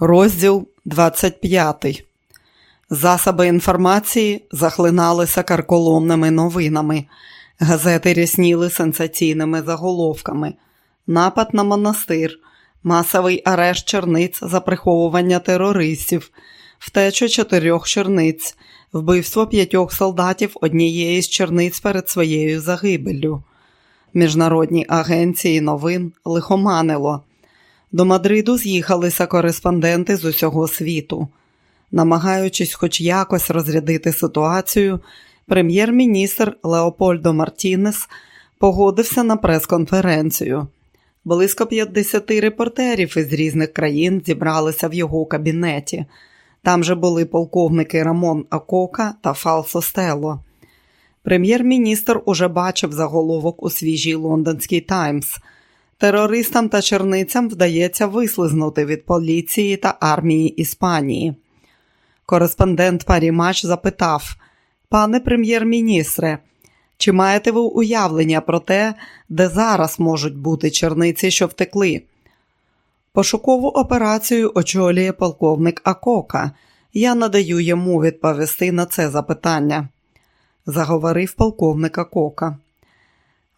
Розділ 25. Засоби інформації захлиналися карколомними новинами. Газети рясніли сенсаційними заголовками. Напад на монастир, масовий арешт черниць за приховування терористів, втеча чотирьох черниць, вбивство п'ятьох солдатів однієї з черниць перед своєю загибеллю. Міжнародні агенції новин лихоманило. До Мадриду з'їхалися кореспонденти з усього світу. Намагаючись хоч якось розрядити ситуацію, прем'єр-міністр Леопольдо Мартінес погодився на прес-конференцію. Близько 50 репортерів із різних країн зібралися в його кабінеті. Там же були полковники Рамон Акока та Фалсо Стелло. Прем'єр-міністр уже бачив заголовок у свіжій лондонській Таймс. Терористам та черницям вдається вислизнути від поліції та армії Іспанії. Кореспондент Парімач запитав: Пане прем'єр-міністре, чи маєте ви уявлення про те, де зараз можуть бути черниці, що втекли? Пошукову операцію очолює полковник Акока. Я надаю йому відповісти на це запитання, заговорив полковник Акока.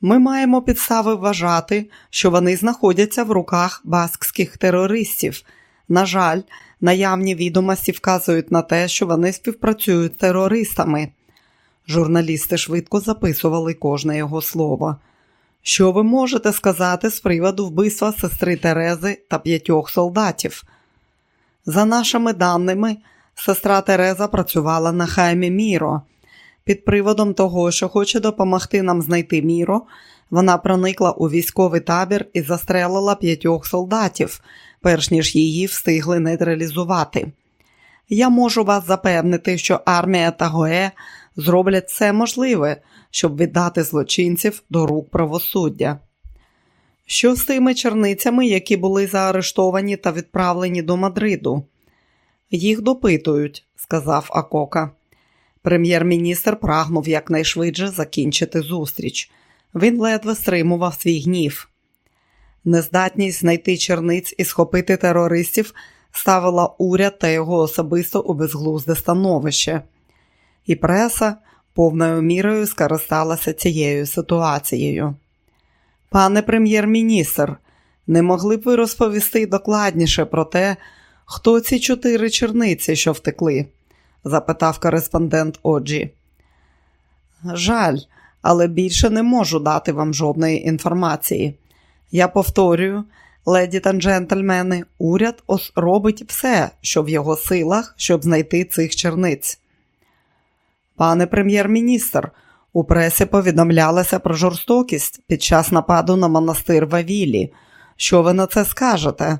Ми маємо підстави вважати, що вони знаходяться в руках баскських терористів. На жаль, наявні відомості вказують на те, що вони співпрацюють з терористами. Журналісти швидко записували кожне його слово. Що ви можете сказати з приводу вбивства сестри Терези та п'ятьох солдатів? За нашими даними, сестра Тереза працювала на хаймі Міро. Під приводом того, що хоче допомогти нам знайти Міро, вона проникла у військовий табір і застрелила п'ятьох солдатів, перш ніж її встигли нейтралізувати. Я можу вас запевнити, що армія та Гое зроблять все можливе, щоб віддати злочинців до рук правосуддя. Що з тими черницями, які були заарештовані та відправлені до Мадриду? Їх допитують, сказав Акока. Прем'єр-міністр прагнув якнайшвидше закінчити зустріч. Він ледве стримував свій гнів. Нездатність знайти черниць і схопити терористів ставила уряд та його особисто у безглузде становище, і преса повною мірою скористалася цією ситуацією. Пане прем'єр-міністр, не могли б ви розповісти докладніше про те, хто ці чотири черниці, що втекли? Запитав кореспондент Оджі. Жаль, але більше не можу дати вам жодної інформації. Я повторюю, леді та джентльмени, уряд робить все, що в його силах, щоб знайти цих черниць. Пане прем'єр-міністр, у пресі повідомлялося про жорстокість під час нападу на монастир Вавілі. Що ви на це скажете?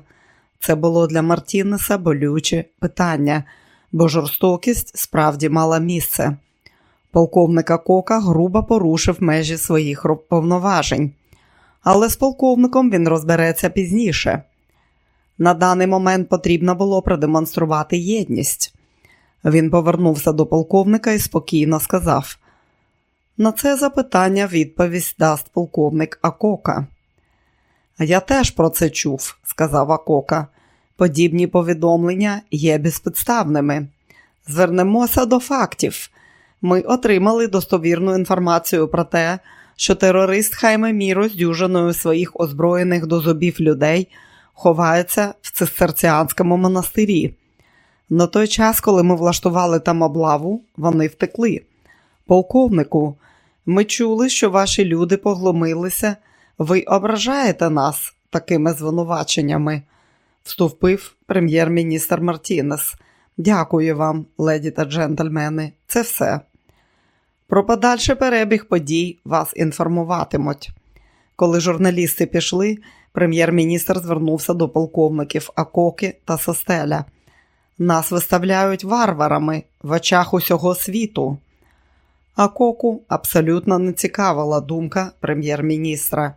Це було для Мартінеса болюче питання, бо жорстокість справді мала місце. Полковника Кока грубо порушив межі своїх повноважень, але з полковником він розбереться пізніше. На даний момент потрібно було продемонструвати єдність. Він повернувся до полковника і спокійно сказав: на це запитання відповідь дасть полковник Акока. Я теж про це чув, сказав Акока. Подібні повідомлення є безпідставними. Звернемося до фактів. Ми отримали достовірну інформацію про те, що терорист Хайме Міро з дюжиною своїх озброєних до зубів людей ховається в цистерціанському монастирі. На той час, коли ми влаштували там облаву, вони втекли. Полковнику, ми чули, що ваші люди погломилися. Ви ображаєте нас такими звинуваченнями, вступив прем'єр-міністр Мартінес. Дякую вам, леді та джентльмени. Це все. Про подальший перебіг подій вас інформуватимуть. Коли журналісти пішли, прем'єр-міністр звернувся до полковників Акоки та Состеля. Нас виставляють варварами в очах усього світу. Акоку абсолютно не цікавила думка прем'єр-міністра.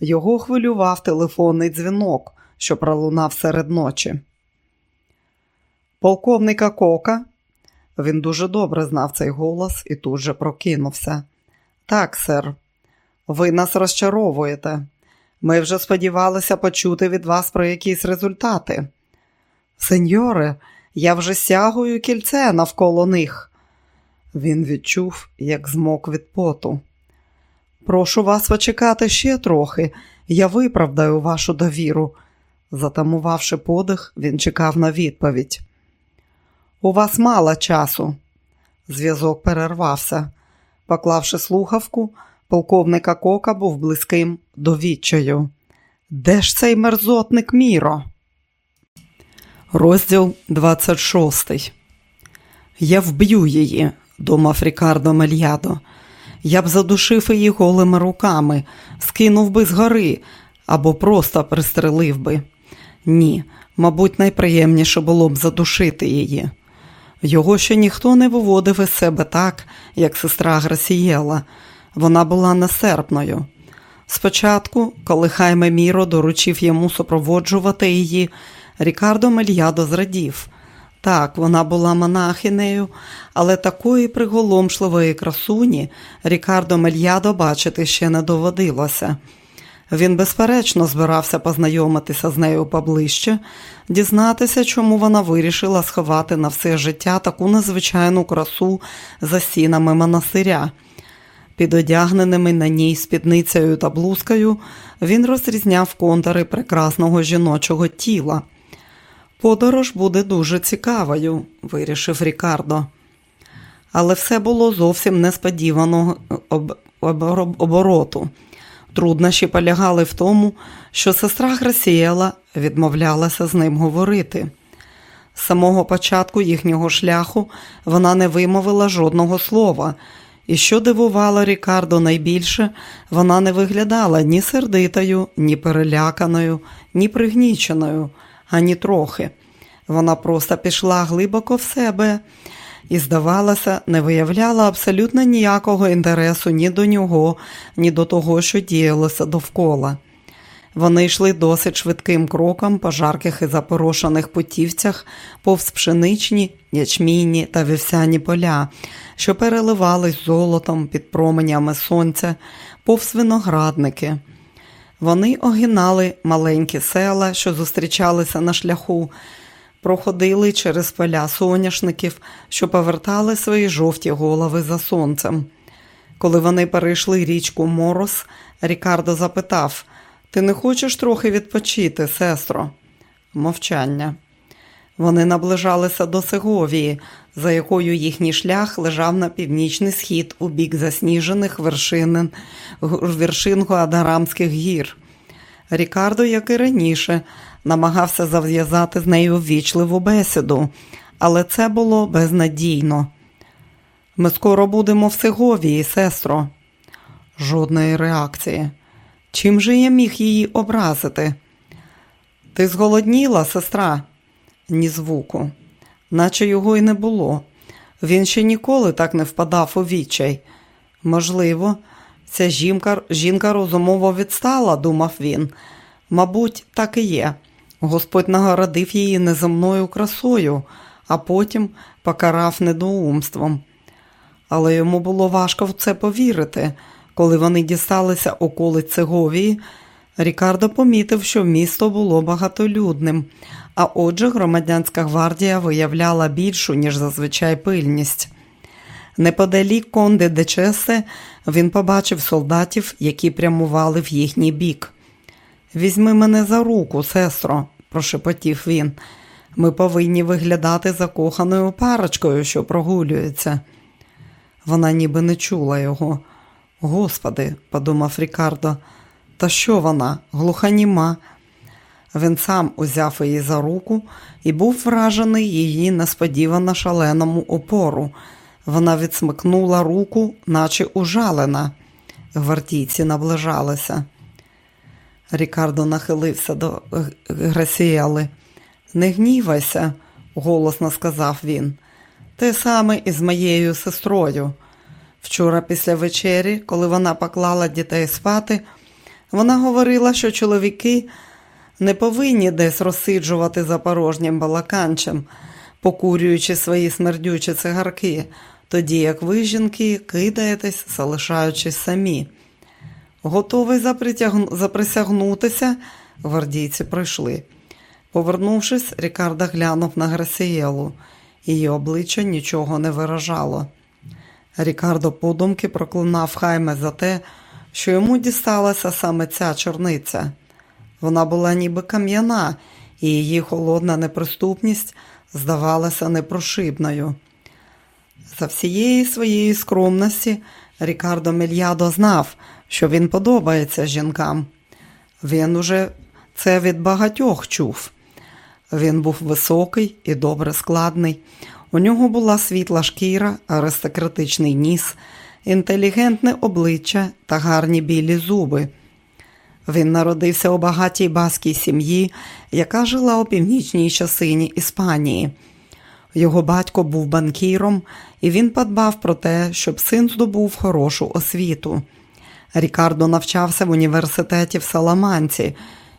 Його хвилював телефонний дзвінок, що пролунав серед ночі. Полковник Акока він дуже добре знав цей голос і тут же прокинувся. Так, сер, ви нас розчаровуєте. Ми вже сподівалися почути від вас про якісь результати. Сеньоре, я вже стягую кільце навколо них. Він відчув, як змок від поту. Прошу вас почекати ще трохи, я виправдаю вашу довіру. Затамувавши подих, він чекав на відповідь. У вас мало часу. Зв'язок перервався. Поклавши слухавку, полковника Кока був близьким до відчаю. Де ж цей мерзотник Міро? Розділ 26 Я вб'ю її, думав Рікардо Мельядо. Я б задушив її голими руками, скинув би згори або просто пристрелив би. Ні, мабуть, найприємніше було б задушити її. Його ще ніхто не виводив із себе так, як сестра Грасієла. Вона була несерпною. Спочатку, коли Хайме Міро доручив йому супроводжувати її, Рікардо Мельядо зрадів. Так, вона була монахинею, але такої приголомшливої красуні Рікардо Мельядо бачити ще не доводилося. Він, безперечно, збирався познайомитися з нею поближче, дізнатися, чому вона вирішила сховати на все життя таку незвичайну красу за стінами монастиря. Під одягненими на ній спідницею та блузкою він розрізняв контури прекрасного жіночого тіла. Подорож буде дуже цікавою, вирішив Рікардо. Але все було зовсім несподіваного об... обороту. Труднощі полягали в тому, що сестра Грасієла відмовлялася з ним говорити. З самого початку їхнього шляху вона не вимовила жодного слова, і що дивувало Рікардо найбільше, вона не виглядала ні сердитою, ні переляканою, ні пригніченою, ані трохи. Вона просто пішла глибоко в себе і, здавалося, не виявляла абсолютно ніякого інтересу ні до нього, ні до того, що діялося довкола. Вони йшли досить швидким кроком по жарких і запорошених путівцях, повз пшеничні, ячмінні та вівсяні поля, що переливались золотом під променями сонця, повз виноградники. Вони огинали маленькі села, що зустрічалися на шляху, проходили через поля соняшників, що повертали свої жовті голови за сонцем. Коли вони перейшли річку Морос, Рікардо запитав Ти не хочеш трохи відпочити, сестро? Мовчання. Вони наближалися до Сеговії, за якою їхній шлях лежав на північний схід у бік засніжених вершин, вершин Гуадарамських гір. Рікардо, як і раніше, намагався зав'язати з нею ввічливу бесіду, але це було безнадійно. Ми скоро будемо в Сеговії, сестро. Жодної реакції. Чим же я міг її образити? Ти зголодніла, сестра? Ні звуку, наче його й не було. Він ще ніколи так не впадав у відчай. Можливо, ця жінка жінка розумово відстала, думав він. Мабуть, так і є. Господь нагородив її неземною красою, а потім покарав недоумством. Але йому було важко в це повірити. Коли вони дісталися околиць Сеговії, Рікардо помітив, що місто було багатолюдним, а отже, громадянська гвардія виявляла більшу, ніж зазвичай пильність. Неподалік Конде де Чесе він побачив солдатів, які прямували в їхній бік. Візьми мене за руку, сестро, прошепотів він. Ми повинні виглядати закоханою парочкою, що прогулюється. Вона ніби не чула його. Господи, подумав Рікардо, та що вона, глуханіма? Він сам узяв її за руку і був вражений її несподівано шаленому опору. Вона відсмикнула руку, наче ужалена. Гвардійці наближалися. Рікардо нахилився до Грасіели. Не гнівайся, голосно сказав він. Те саме і з моєю сестрою. Вчора після вечері, коли вона поклала дітей спати, вона говорила, що чоловіки не повинні десь розсиджувати за порожнім балаканчем, покурюючи свої смердючі цигарки, тоді як ви, жінки, кидаєтесь, залишаючись самі. Готовий заприсягнутися, гвардійці пройшли. Повернувшись, Рікардо глянув на Грасієлу. Її обличчя нічого не виражало. Рікардо подумки проклинав хайме за те, що йому дісталася саме ця чорниця. Вона була ніби кам'яна, і її холодна неприступність здавалася непрошибною. За всієї своєї скромності Рікардо Мільядо знав, що він подобається жінкам. Він уже це від багатьох чув. Він був високий і добре складний. У нього була світла шкіра, аристократичний ніс, інтелігентне обличчя та гарні білі зуби. Він народився у багатій баскій сім'ї, яка жила у північній частині Іспанії. Його батько був банкіром, і він подбав про те, щоб син здобув хорошу освіту. Рікардо навчався в університеті в Саламанці,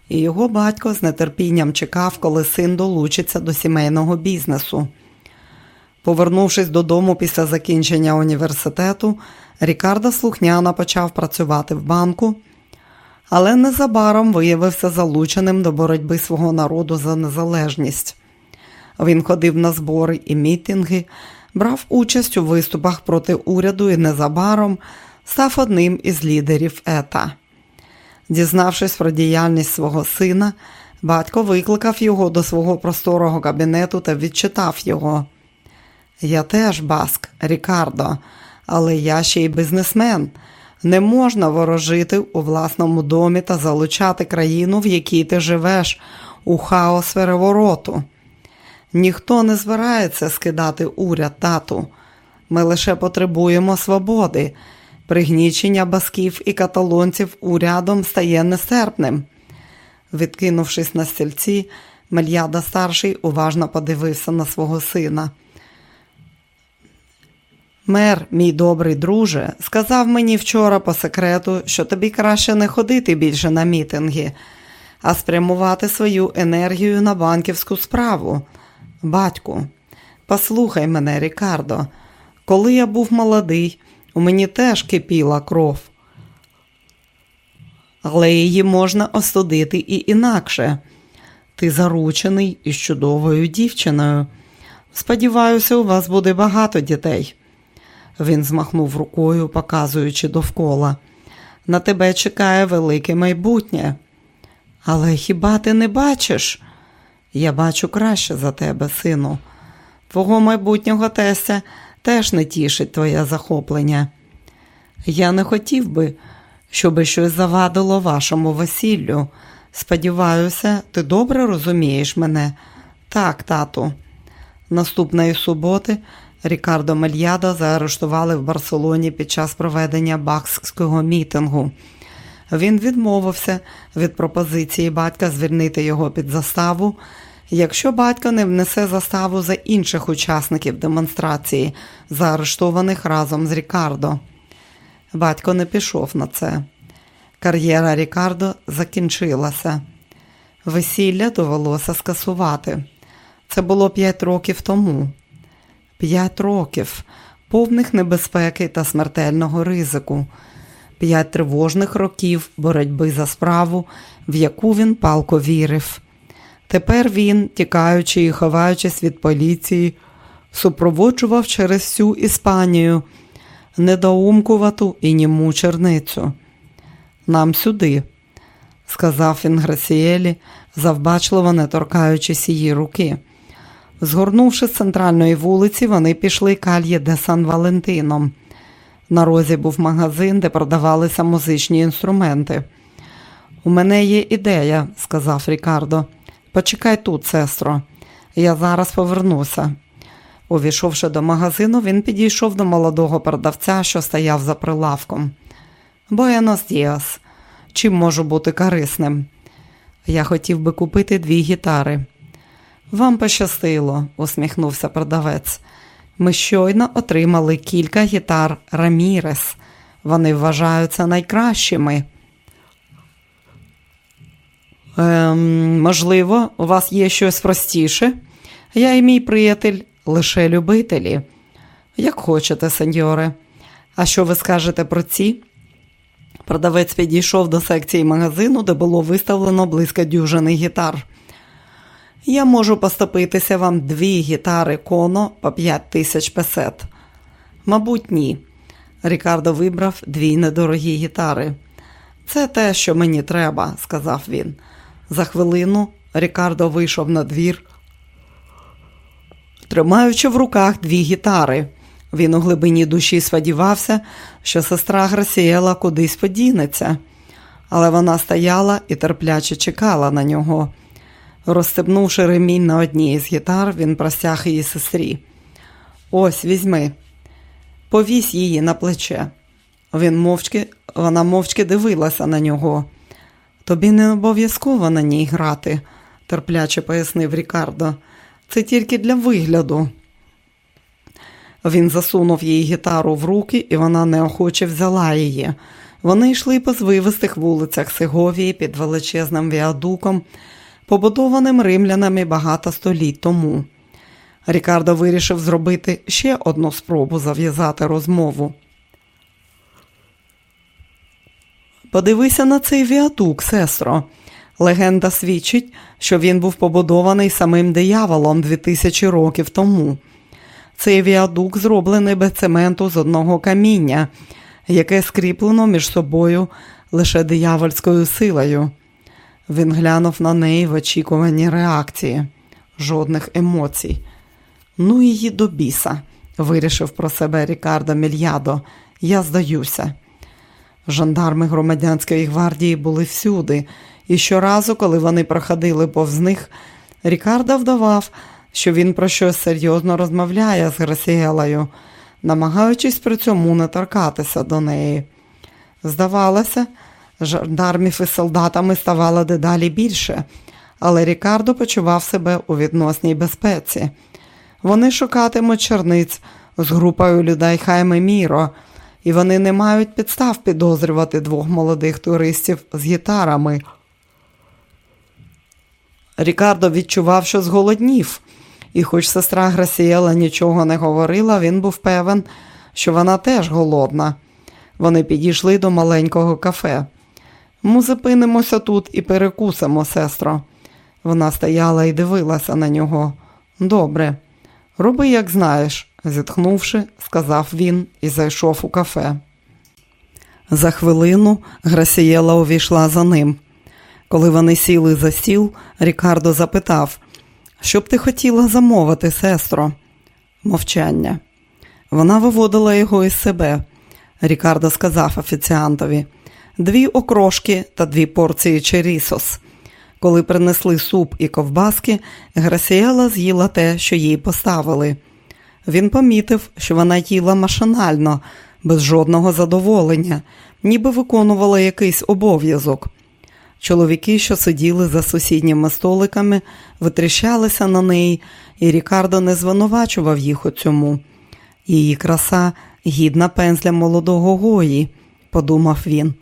і його батько з нетерпінням чекав, коли син долучиться до сімейного бізнесу. Повернувшись додому після закінчення університету, Рікардо слухняно почав працювати в банку, але незабаром виявився залученим до боротьби свого народу за незалежність. Він ходив на збори і мітинги, брав участь у виступах проти уряду і незабаром став одним із лідерів ета. Дізнавшись про діяльність свого сина, батько викликав його до свого просторого кабінету та відчитав його. Я теж баск, Рікардо, але я ще й бізнесмен. Не можна ворожити у власному домі та залучати країну, в якій ти живеш, у хаос перевороту. Ніхто не збирається скидати уряд тату. Ми лише потребуємо свободи. Пригнічення басків і каталонців урядом стає нестерпним. Відкинувшись на стільці, Мельяда старший уважно подивився на свого сина. Мер, мій добрий друже, сказав мені вчора по секрету, що тобі краще не ходити більше на мітинги, а спрямувати свою енергію на банківську справу. Батьку, послухай мене, Рікардо, коли я був молодий, мені теж кипіла кров. Але її можна остудити і інакше. Ти заручений із чудовою дівчиною. Сподіваюся, у вас буде багато дітей. Він змахнув рукою, показуючи довкола. На тебе чекає велике майбутнє. Але хіба ти не бачиш? Я бачу краще за тебе, сину. Твого майбутнього тестя теж не тішить твоє захоплення. Я не хотів би, щоби щось завадило вашому весіллю. Сподіваюся, ти добре розумієш мене. Так, тату. Наступної суботи Рікардо Мельядо заарештували в Барселоні під час проведення бахського мітингу. Він відмовився від пропозиції батька звільнити його під заставу, якщо батько не внесе заставу за інших учасників демонстрації, заарештованих разом з Рікардо. Батько не пішов на це. Кар'єра Рікардо закінчилася. Весілля довелося скасувати. Це було п'ять років тому. П'ять років повних небезпеки та смертельного ризику, п'ять тривожних років боротьби за справу, в яку він палко вірив. Тепер він, тікаючи і ховаючись від поліції, супроводжував через всю Іспанію недоумкувату і німу черницю. Нам сюди, сказав він Грасієлі, завбачливо не торкаючись її руки. Згорнувши з центральної вулиці, вони пішли кальє де Сан Валентином. На розі був магазин, де продавалися музичні інструменти. У мене є ідея, сказав Рікардо. Почекай тут, сестро, я зараз повернуся. Увійшовши до магазину, він підійшов до молодого продавця, що стояв за прилавком. Буенос діас, чим можу бути корисним? Я хотів би купити дві гітари. Вам пощастило, усміхнувся продавець. Ми щойно отримали кілька гітар Рамірес. Вони вважаються найкращими. Ем, Можливо, у вас є щось простіше? Я і мій приятель лише любителі. Як хочете, сеньоре. А що ви скажете про ці? Продавець підійшов до секції магазину, де було виставлено близько дюжини гітар. Я можу поступитися вам дві гітари коно по 5 тисяч песет. Мабуть, ні. Рікардо вибрав дві недорогі гітари. Це те, що мені треба, сказав він. За хвилину Рікардо вийшов на двір, тримаючи в руках дві гітари. Він у глибині душі сподівався, що сестра Грасіела кудись подінеться, але вона стояла і терпляче чекала на нього. Розстебнувши ремінь на одній з гітар, він простяг її сестрі. Ось візьми, повісь її на плече. Він мовчки, Вона мовчки дивилася на нього. Тобі не обов'язково на ній грати, терпляче пояснив Рікардо. Це тільки для вигляду. Він засунув їй гітару в руки, і вона неохоче взяла її. Вони йшли по звивистих вулицях Сеговії під величезним віадуком, побудованим римлянами багато століть тому. Рікардо вирішив зробити ще одну спробу зав'язати розмову. Подивися на цей віадук, сестро. Легенда свідчить, що він був побудований самим дияволом 2000 років тому. Цей віадук зроблений без цементу з одного каміння, яке скріплено між собою лише диявольською силою. Він глянув на неї в очікуванні реакції, жодних емоцій. Ну, її до біса, вирішив про себе Рікардо Мільядо. Я здаюся. Жандарми громадянської гвардії були всюди, і щоразу, коли вони проходили повз них, Рікардо вдавав, що він про щось серйозно розмовляє з Грасіелою, намагаючись при цьому не торкатися до неї. Здавалося, жандармів із солдатами ставало дедалі більше, але Рікардо почував себе у відносній безпеці. Вони шукатимуть черниць з групою людей Хайме Міро, і вони не мають підстав підозрювати двох молодих туристів з гітарами. Рікардо відчував, що зголоднів, і, хоч сестра Грасіела нічого не говорила, він був певен, що вона теж голодна. Вони підійшли до маленького кафе. Ми зупинимося тут і перекусимо, сестро. Вона стояла і дивилася на нього. Добре, роби, як знаєш, зітхнувши, сказав він і зайшов у кафе. За хвилину Грасієла увійшла за ним. Коли вони сіли за стіл, Рікардо запитав, що б ти хотіла замовити, сестро? Мовчання. Вона виводила його із себе. Рікардо сказав офіціантові дві окрошки та дві порції черісос. Коли принесли суп і ковбаски, Грасіела з'їла те, що їй поставили. Він помітив, що вона їла машинально, без жодного задоволення, ніби виконувала якийсь обов'язок. Чоловіки, що сиділи за сусідніми столиками, витріщалися на неї, і Рікардо не звинувачував їх у цьому. Її краса гідна пензля молодого гої, подумав він.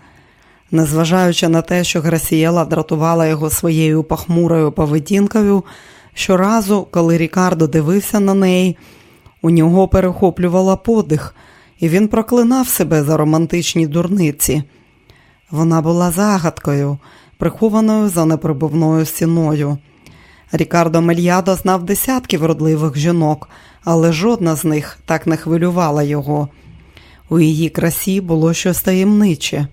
Незважаючи на те, що Грасієла дратувала його своєю похмурою поведінкою, щоразу, коли Рікардо дивився на неї, у нього перехоплювала подих, і він проклинав себе за романтичні дурниці. Вона була загадкою, прихованою за неприбувною стіною. Рікардо Мельядо знав десятки вродливих жінок, але жодна з них так не хвилювала його. У її красі було щось таємниче,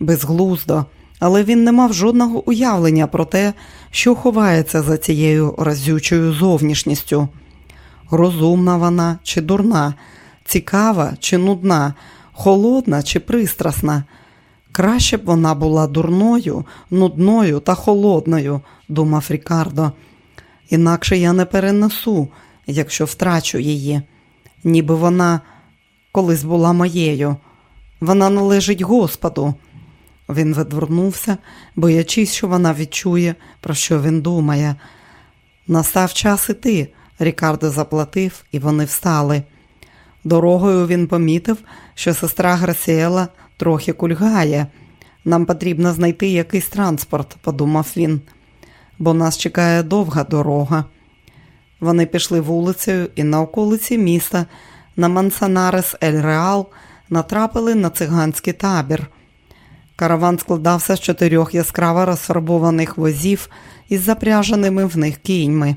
безглуздо, але він не мав жодного уявлення про те, що ховається за цією разючою зовнішністю. Розумна вона чи дурна, цікава чи нудна, холодна чи пристрасна. Краще б вона була дурною, нудною та холодною, думав Рікардо. Інакше я не перенесу, якщо втрачу її, ніби вона колись була моєю. Вона належить Господу. Він відвернувся, боячись, що вона відчує, про що він думає. Настав час іти. Рікардо заплатив, і вони встали. Дорогою він помітив, що сестра Грасіела трохи кульгає. Нам потрібно знайти якийсь транспорт, подумав він, бо нас чекає довга дорога. Вони пішли вулицею і на околиці міста на Мансанарес Ель Реал натрапили на циганський табір. Караван складався з чотирьох яскраво розфарбованих возів із запряженими в них кіньми.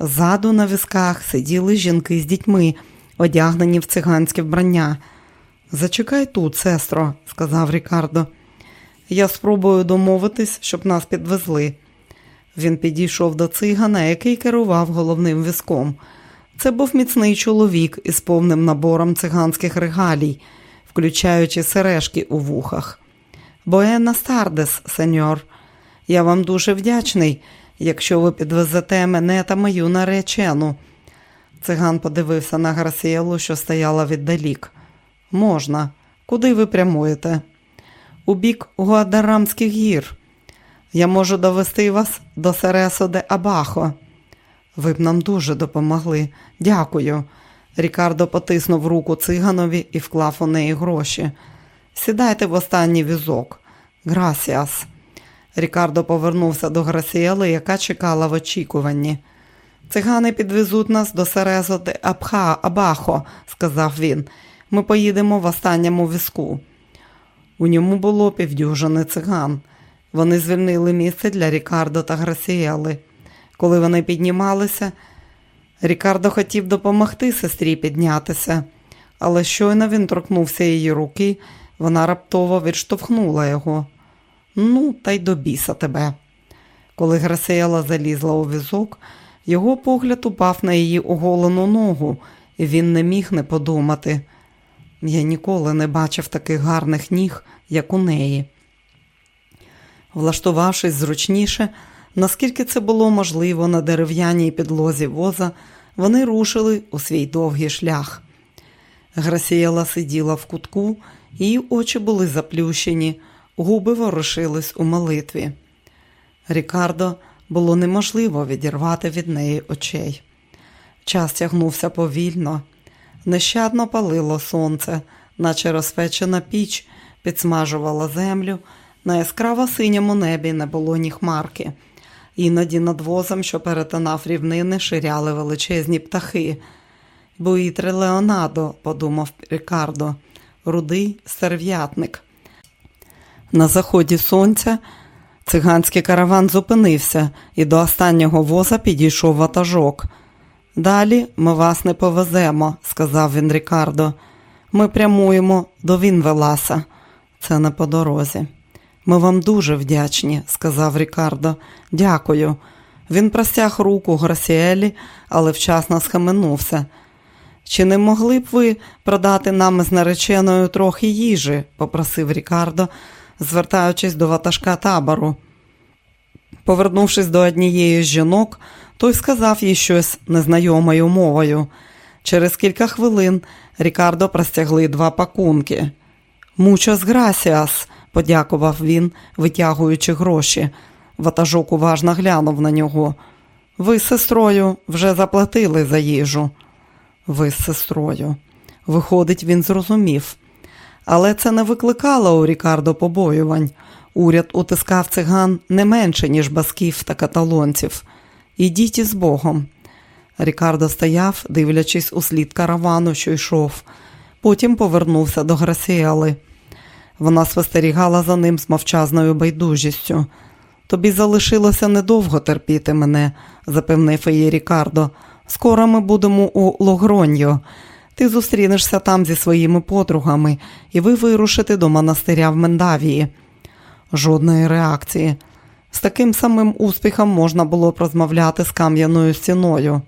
Ззаду на візках сиділи жінки з дітьми, одягнені в циганське вбрання. Зачекай тут, сестро, сказав Рікардо. Я спробую домовитись, щоб нас підвезли. Він підійшов до цигана, який керував головним візком. Це був міцний чоловік із повним набором циганських регалій, включаючи сережки у вухах. Боена Стардес, сеньор, я вам дуже вдячний, якщо ви підвезете мене та мою наречену. Циган подивився на Грасіелу, що стояла віддалік. Можна. Куди ви прямуєте? У бік Гуадарамських гір. Я можу довести вас до Сересо де Абахо. Ви б нам дуже допомогли. Дякую. Рікардо потиснув руку циганові і вклав у неї гроші. Сідайте в останній візок. Грасіас. Рікардо повернувся до Грасіели, яка чекала в очікуванні. Цигани підвезуть нас до Серезо де Абха Абахо, сказав він. Ми поїдемо в останньому візку. У ньому було півдюжини циган. Вони звільнили місце для Рікардо та Грасіели. Коли вони піднімалися, Рікардо хотів допомогти сестрі піднятися, але щойно він торкнувся її руки, вона раптово відштовхнула його. Ну, та й до біса тебе. Коли Грасіела залізла у візок, його погляд упав на її оголену ногу, і він не міг не подумати. Я ніколи не бачив таких гарних ніг, як у неї. Влаштувавшись зручніше, наскільки це було можливо на дерев'яній підлозі воза, вони рушили у свій довгий шлях. Грасієла сиділа в кутку, її очі були заплющені, губи ворушились у молитві. Рікардо було неможливо відірвати від неї очей. Час тягнувся повільно, нещадно палило сонце, наче розпечена піч підсмажувала землю. На яскраво синьому небі не було ні хмарки. Іноді над возом, що перетинав рівнини, ширяли величезні птахи. Буїтре Леонадо, подумав Рікардо, рудий серв'ятник. На заході сонця циганський караван зупинився і до останнього воза підійшов ватажок. Далі ми вас не повеземо, сказав він Рікардо. Ми прямуємо до Вінвеласа. Це не по дорозі. Ми вам дуже вдячні, сказав Рікардо. Дякую. Він простяг руку Грасіелі, але вчасно схаменувся. Чи не могли б ви продати нам з нареченою трохи їжі? попросив Рікардо, звертаючись до ватажка табору. Повернувшись до однієї з жінок, той сказав їй щось незнайомою мовою. Через кілька хвилин Рікардо простягли два пакунки. Muchas gracias, подякував він, витягуючи гроші. Ватажок уважно глянув на нього. Ви з сестрою вже заплатили за їжу. Ви з сестрою. Виходить, він зрозумів. Але це не викликало у Рікардо побоювань. Уряд утискав циган не менше, ніж басків та каталонців. Ідіть із Богом. Рікардо стояв, дивлячись у слід каравану, що йшов. Потім повернувся до Грасіали. Вона спостерігала за ним з мовчазною байдужістю. Тобі залишилося недовго терпіти мене, запевнив її Рікардо. Скоро ми будемо у Логроньо. Ти зустрінешся там зі своїми подругами, і ви вирушите до монастиря в Мендавії. Жодної реакції. З таким самим успіхом можна було б розмовляти з кам'яною стіною.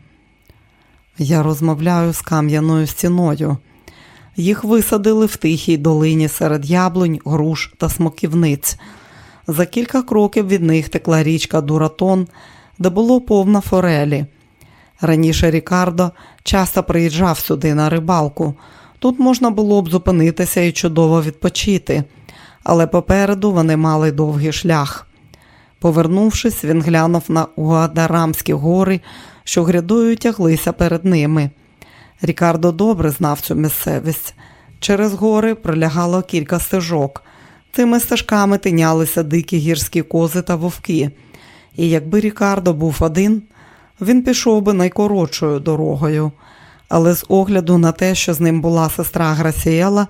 Я розмовляю з кам'яною стіною. Їх висадили в тихій долині серед яблунь, груш та смоківниць. За кілька кроків від них текла річка Дуратон, де було повно форелі. Раніше Рікардо часто приїжджав сюди на рибалку. Тут можна було б зупинитися і чудово відпочити, але попереду вони мали довгий шлях. Повернувшись, він глянув на Гуадарамські гори, що грядою тяглися перед ними. Рікардо добре знав цю місцевість. Через гори пролягало кілька стежок. Цими стежками тинялися дикі гірські кози та вовки. І якби Рікардо був один, він пішов би найкоротшою дорогою. Але з огляду на те, що з ним була сестра Грасіела,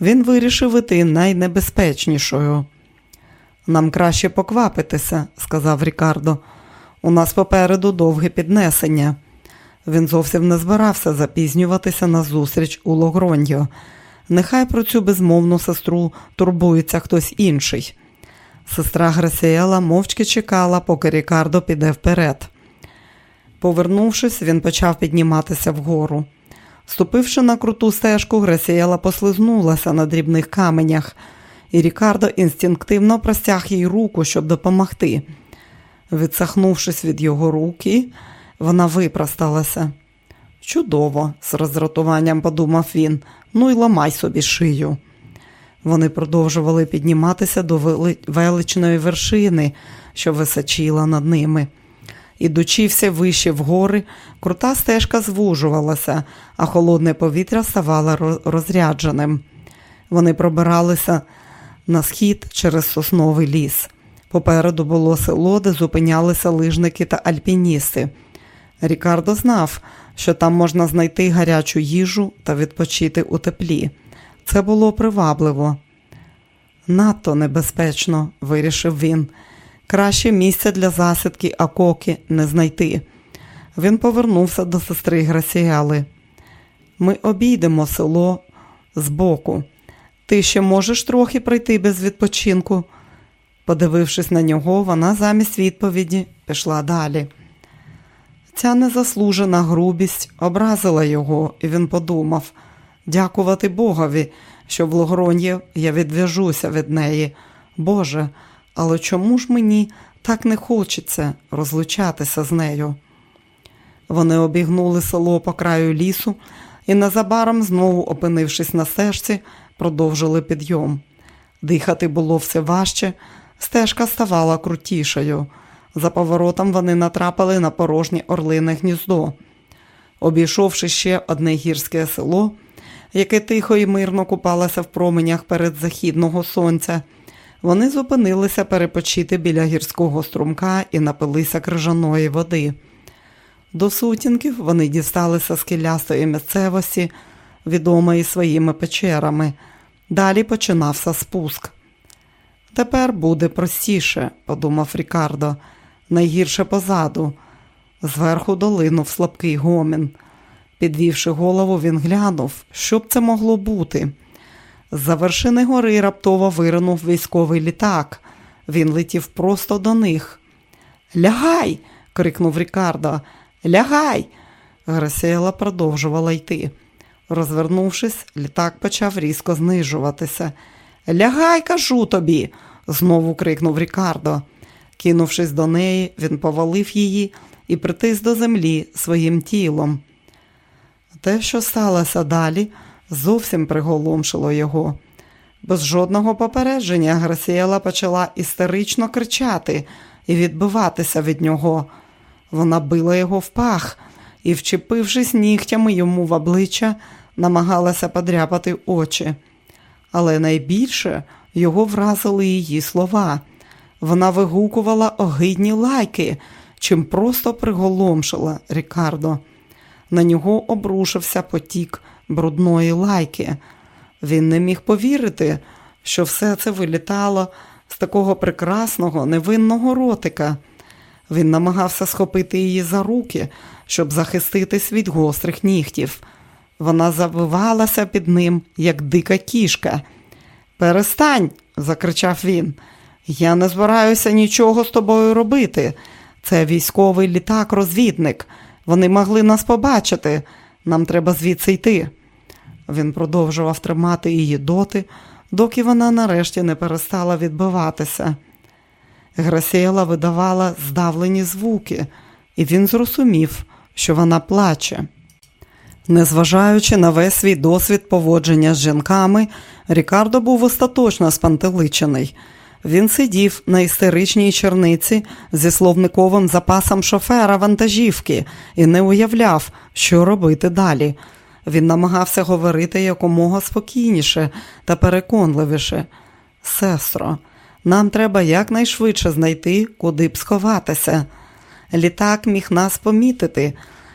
він вирішив іти найнебезпечнішою. Нам краще поквапитися, сказав Рікардо. У нас попереду довге піднесення. Він зовсім не збирався запізнюватися на зустріч у Логроньо. Нехай про цю безмовну сестру турбується хтось інший. Сестра Грасіела мовчки чекала, поки Рікардо піде вперед. Повернувшись, він почав підніматися вгору. Ступивши на круту стежку, Грасіела послизнулася на дрібних каменях, і Рікардо інстинктивно простяг їй руку, щоб допомогти. Відсахнувшись від його руки, вона випросталася. Чудово, з роздратуванням подумав він, ну й ламай собі шию. Вони продовжували підніматися до величної вершини, що височила над ними. Ідучи все вище вгори, крута стежка звужувалася, а холодне повітря ставало розрядженим. Вони пробиралися на схід через сосновий ліс. Попереду було село, де зупинялися лижники та альпіністи. Рікардо знав, що там можна знайти гарячу їжу та відпочити у теплі. Це було привабливо. Надто небезпечно, вирішив він. Краще місця для засідки Акоки не знайти. Він повернувся до сестри Грасіали. Ми обійдемо село збоку. Ти ще можеш трохи пройти без відпочинку. Подивившись на нього, вона замість відповіді пішла далі. Ця незаслужена грубість образила його, і він подумав дякувати Богові, що в Логроні я відв'яжуся від неї. Боже, але чому ж мені так не хочеться розлучатися з нею? Вони обігнули село по краю лісу і незабаром, знову опинившись на стежці, продовжили підйом. Дихати було все важче, стежка ставала крутішою. За поворотом вони натрапили на порожнє орлине гніздо. Обійшовши ще одне гірське село, яке тихо і мирно купалося в променях перед західного сонця, вони зупинилися перепочити біля гірського струмка і напилися крижаної води. До сутінків вони дісталися скелястої місцевості, відомої своїми печерами. Далі починався спуск. Тепер буде простіше, подумав Рікардо, найгірше позаду. Зверху долинув слабкий гомін. Підвівши голову, він глянув, що б це могло бути. З-за вершини гори раптово виринув військовий літак. Він летів просто до них. Лягай! крикнув Рікардо. Лягай! Грасіела продовжувала йти. Розвернувшись, літак почав різко знижуватися. Лягай, кажу тобі, знову крикнув Рікардо. Кинувшись до неї, він повалив її і притис до землі своїм тілом. Те, що сталося далі, зовсім приголомшило його. Без жодного попередження Грасіела почала істерично кричати і відбиватися від нього. Вона била його в пах і, вчепившись нігтями йому в обличчя, намагалася подряпати очі. Але найбільше його вразили її слова. Вона вигукувала огидні лайки, чим просто приголомшила Рікардо. На нього обрушився потік брудної лайки. Він не міг повірити, що все це вилітало з такого прекрасного, невинного ротика. Він намагався схопити її за руки, щоб захиститись від гострих нігтів. Вона завивалася під ним, як дика кішка. Перестань, закричав він. Я не збираюся нічого з тобою робити. Це військовий літак-розвідник. Вони могли нас побачити. Нам треба звідси йти. Він продовжував тримати її доти, доки вона нарешті не перестала відбиватися. Грасіела видавала здавлені звуки, і він зрозумів, що вона плаче. Незважаючи на весь свій досвід поводження з жінками, Рікардо був остаточно спантеличений. Він сидів на істеричній черниці зі словниковим запасом шофера вантажівки і не уявляв, що робити далі. Він намагався говорити якомога спокійніше та переконливіше. Сестро, нам треба якнайшвидше знайти, куди б сховатися. Літак міг нас помітити,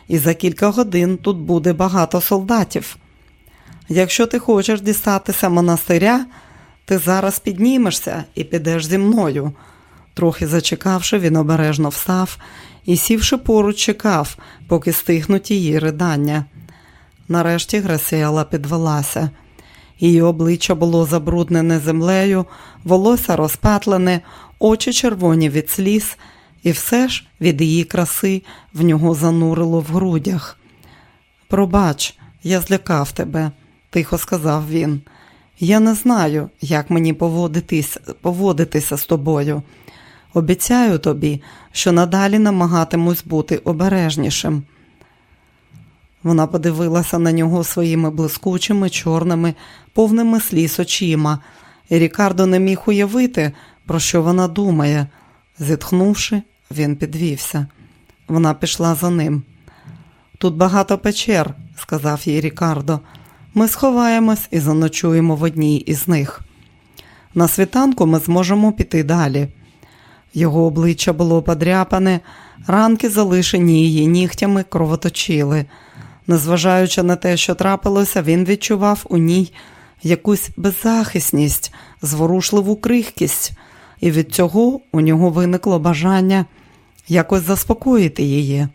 і за кілька годин тут буде багато солдатів. Якщо ти хочеш дістатися монастиря, ти зараз піднімешся і підеш зі мною. Трохи зачекавши, він обережно встав і, сівши поруч, чекав, поки стихнуть її ридання. Нарешті Грасіела підвелася. Її обличчя було забруднене землею, волосся розпатлене, очі червоні від сліз, і все ж від її краси в нього занурило в грудях. Пробач, я злякав тебе, тихо сказав він. Я не знаю, як мені поводитися з тобою. Обіцяю тобі, що надалі намагатимусь бути обережнішим. Вона подивилася на нього своїми блискучими, чорними, повними сліз очима, і Рікардо не міг уявити, про що вона думає. Зітхнувши, він підвівся. Вона пішла за ним. Тут багато печер, сказав їй Рікардо. Ми сховаємось і заночуємо в одній із них. На світанку ми зможемо піти далі. Його обличчя було подряпане, ранки, залишені її нігтями, кровоточили. Незважаючи на те, що трапилося, він відчував у ній якусь беззахисність, зворушливу крихкість, і від цього у нього виникло бажання якось заспокоїти її.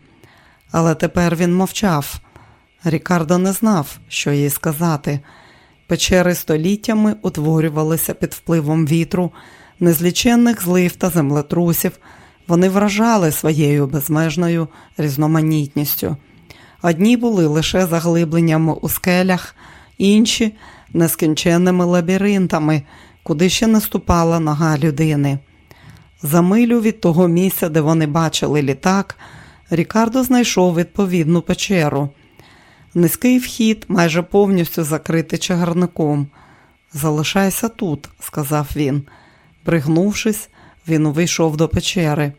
Але тепер він мовчав. Рікардо не знав, що їй сказати. Печери століттями утворювалися під впливом вітру, незліченних злив та землетрусів. Вони вражали своєю безмежною різноманітністю. Одні були лише заглибленнями у скелях, інші нескінченними лабіринтами, куди ще не ступала нога людини. За милю від того місця, де вони бачили літак, Рікардо знайшов відповідну печеру. Низький вхід майже повністю закритий чагарником. Залишайся тут, сказав він. Пригнувшись, він увійшов до печери.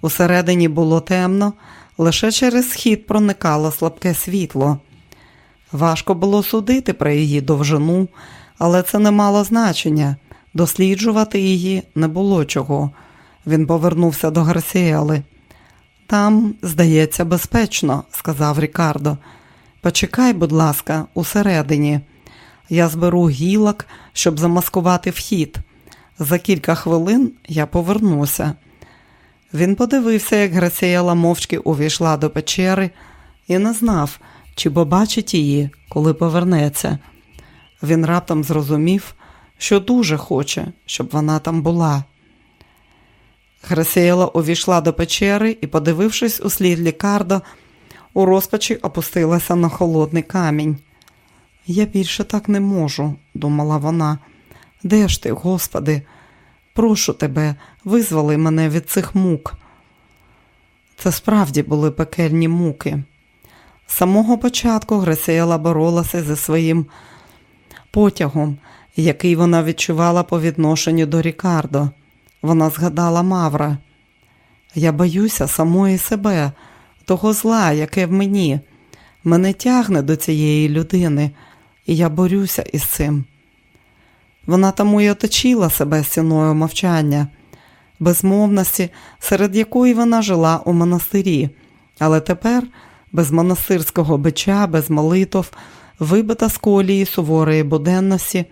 Усередині було темно, лише через схід проникало слабке світло. Важко було судити про її довжину, але це не мало значення. Досліджувати її не було чого. Він повернувся до Гарсіели. Там, здається, безпечно, сказав Рікардо. Почекай, будь ласка, усередині. Я зберу гілок, щоб замаскувати вхід. За кілька хвилин я повернуся. Він подивився, як Грасіела мовчки увійшла до печери і не знав, чи побачить її, коли повернеться. Він раптом зрозумів, що дуже хоче, щоб вона там була. Грасіела увійшла до печери і, подивившись у слід лікардо, у розпачі опустилася на холодний камінь. Я більше так не можу, думала вона. Де ж ти, Господи? Прошу тебе, визволи мене від цих мук. Це справді були пекельні муки. З самого початку Гресіела боролася зі своїм потягом, який вона відчувала по відношенню до Рікардо. Вона згадала Мавра. Я боюся самої себе, того зла, яке в мені. Мене тягне до цієї людини, і я борюся із цим. Вона тому й оточила себе стіною мовчання, безмовності, серед якої вона жила у монастирі, але тепер, без монастирського бича, без молитов, вибита з колії суворої буденності,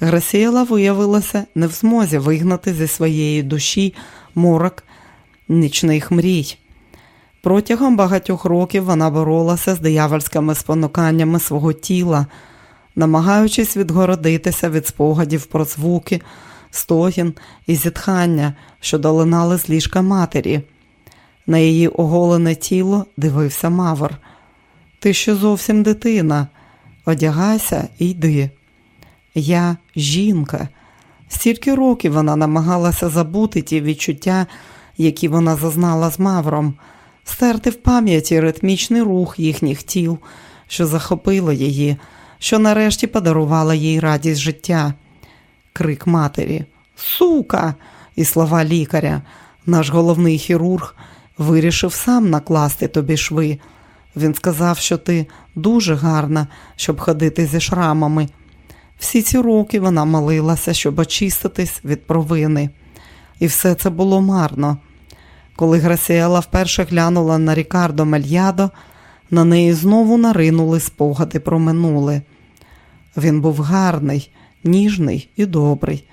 Грасіела виявилася не в змозі вигнати зі своєї душі морок нічних мрій. Протягом багатьох років вона боролася з диявольськими спонуканнями свого тіла, намагаючись відгородитися від спогадів про звуки, стогін і зітхання, що долинали з ліжка матері. На її оголене тіло дивився Мавр. Ти ще зовсім дитина, одягайся і йди. Я жінка. Стільки років вона намагалася забути ті відчуття, які вона зазнала з Мавром, стерти в пам'яті ритмічний рух їхніх тіл, що захопило її, що нарешті подарувала їй радість життя. Крик матері Сука! і слова лікаря. Наш головний хірург вирішив сам накласти тобі шви. Він сказав, що ти дуже гарна, щоб ходити зі шрамами. Всі ці роки вона молилася, щоб очиститись від провини. І все це було марно. Коли Грасіела вперше глянула на Рікардо Мельядо, на неї знову наринули спогади про минуле. Він був гарний, ніжний і добрий.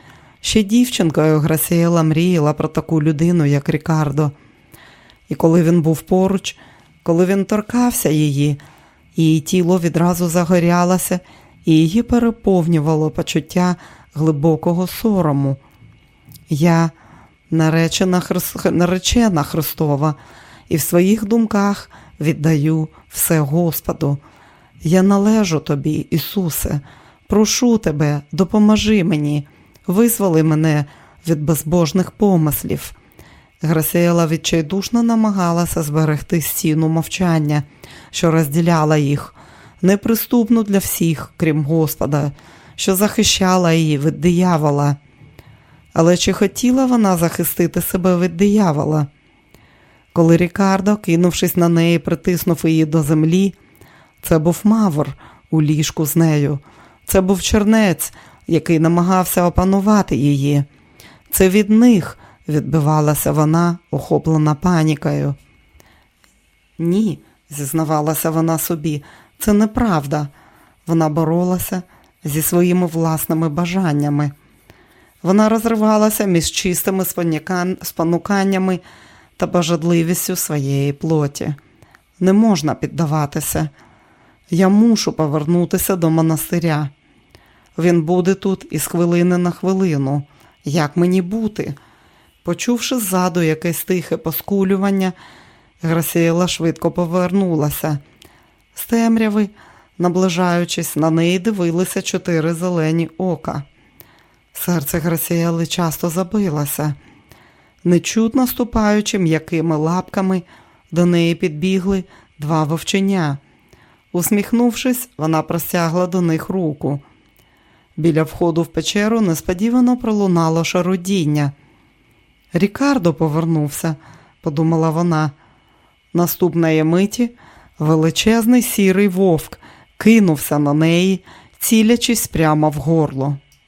Ще дівчинкою Грасіела мріяла про таку людину, як Рікардо. І коли він був поруч, коли він торкався її, її тіло відразу загорялося, і її переповнювало почуття глибокого сорому. Я наречена, Хрис... наречена Христова, і в своїх думках віддаю все Господу. Я належу тобі, Ісусе, прошу тебе, допоможи мені, визволи мене від безбожних помислів. Грасіела відчайдушно намагалася зберегти стіну мовчання, що розділяла їх, неприступну для всіх, крім Господа, що захищала її від диявола. Але чи хотіла вона захистити себе від диявола? Коли Рікардо, кинувшись на неї, притиснув її до землі, це був Мавр у ліжку з нею, це був чернець, який намагався опанувати її. Це від них відбивалася вона, охоплена панікою. Ні, зізнавалася вона собі, це неправда. Вона боролася зі своїми власними бажаннями. Вона розривалася між чистими спонуканнями та бажадливістю своєї плоті. Не можна піддаватися. Я мушу повернутися до монастиря. Він буде тут із хвилини на хвилину. Як мені бути? Почувши ззаду якесь тихе поскулювання, Грасіела швидко повернулася. З темряви, наближаючись, на неї дивилися чотири зелені ока. Серце Грасіели часто забилося. Нечутно ступаючи м'якими лапками, до неї підбігли два вовченя. Усміхнувшись, вона простягла до них руку. Біля входу в печеру несподівано пролунало шарудіння. Рікардо повернувся, подумала вона. Наступної миті величезний сірий вовк кинувся на неї, цілячись прямо в горло.